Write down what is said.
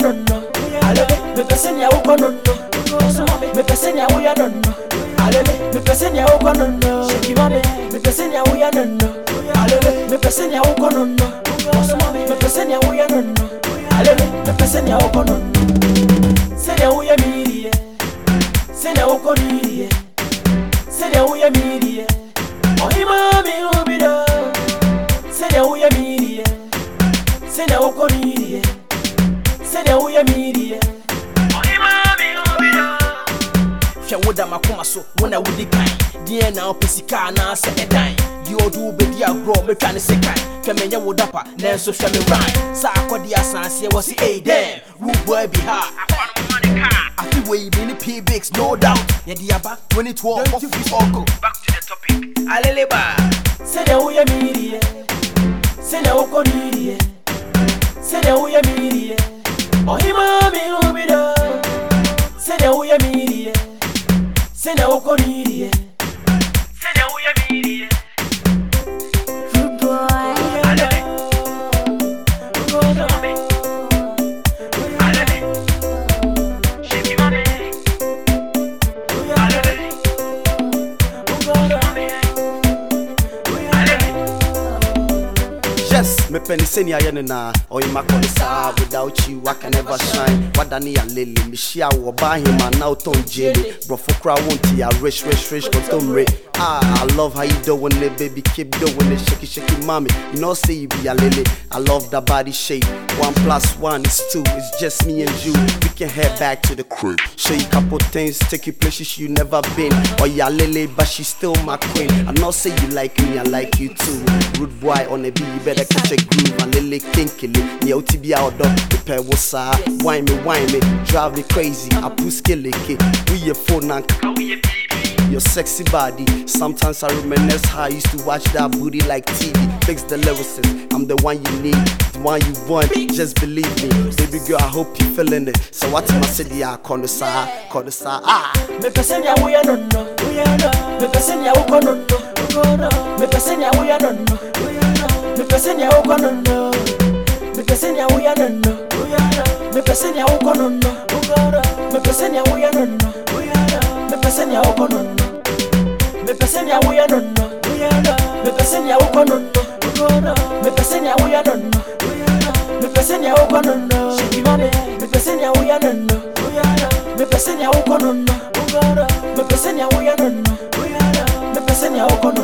no no alele mepɛ sɛnea wokɔ no no mepɛ sɛnea woyɛ no alele sɛnea wokɔ no no mepɛ sɛnea woyɛ no no alele mepɛ sɛnea wokɔ no no sɛnea woyɛ miiriɛ sɛnea wokɔ miiriɛ sɛnea woyɛ miiriɛ ɔhema da makoma so wo na wodi kan. Deɛ na wopɛ sika anaasɛ ɛdan deɛ ɔde wo bɛdi agorɔ mɛtwa ne sekan hwɛ menyɛ wo dapa nanso hwɛ me ran. Sɛ akɔde asanseɛ wɔ se ei dɛm woboa bi ha. Afe wei me ne pbigs no doubt. Yɛde aba 2012 ɔfi back to the topic. Alele baa sɛnea woyɛ miiriɛ sɛnea wokɔ miiriɛ sɛnea woyɛ miiriɛ ɔhema mi ho na uko me penny seni aye ne na Oye makoni saa Without you I can never shine. Wadani ya lele Me shia wo ba him and now ton jelly Brofo kra won't ya Rich, rich, rich re Ah, I love how you doing it Baby keep doing it Shaky, shaky mommy. You know say you be a lily. I love that body shape. One plus one is two It's just me and you. We can head back to the crib. Show you couple things Take you places you never been. Oh yeah lily But she still my queen. I know say you like me I like you too. Rude boy on the You better catch a groove And lily kinkily. Yeah OTB out dog Prepare what's up. Wine me wine me. Drive me crazy. I push skilliki We your phone and your sexy body. Sometimes I reminisce how I used to watch that booty like TV. Fix the lyricist, I'm the one you need, the one you want. Just believe me, baby girl. I hope you feeling it. So what my city I call the side, call the side. Ah, Me mepɛ sɛnea woyɛ no. No Me mepɛ sɛnea wokɔ no. No Me mepɛ sɛnea woyɛ no. No mepɛ sɛnea wokɔ no no mepɛ sɛnea woyɛ no no mepɛ sɛnea wokɔ no no mepɛ sɛnea woyɛ no no mepɛ sɛnea wokɔ no no mepɛ sɛnea woyɛ no no mepɛ sɛnea wokɔ no no mepɛ sɛnea woyɛ no no mepɛ sɛnea wokɔ no no mepɛ sɛnea woyɛ no no mepɛ sɛnea wokɔ no no mepɛ sɛnea woyɛ no no mepɛ sɛnea wokɔ no no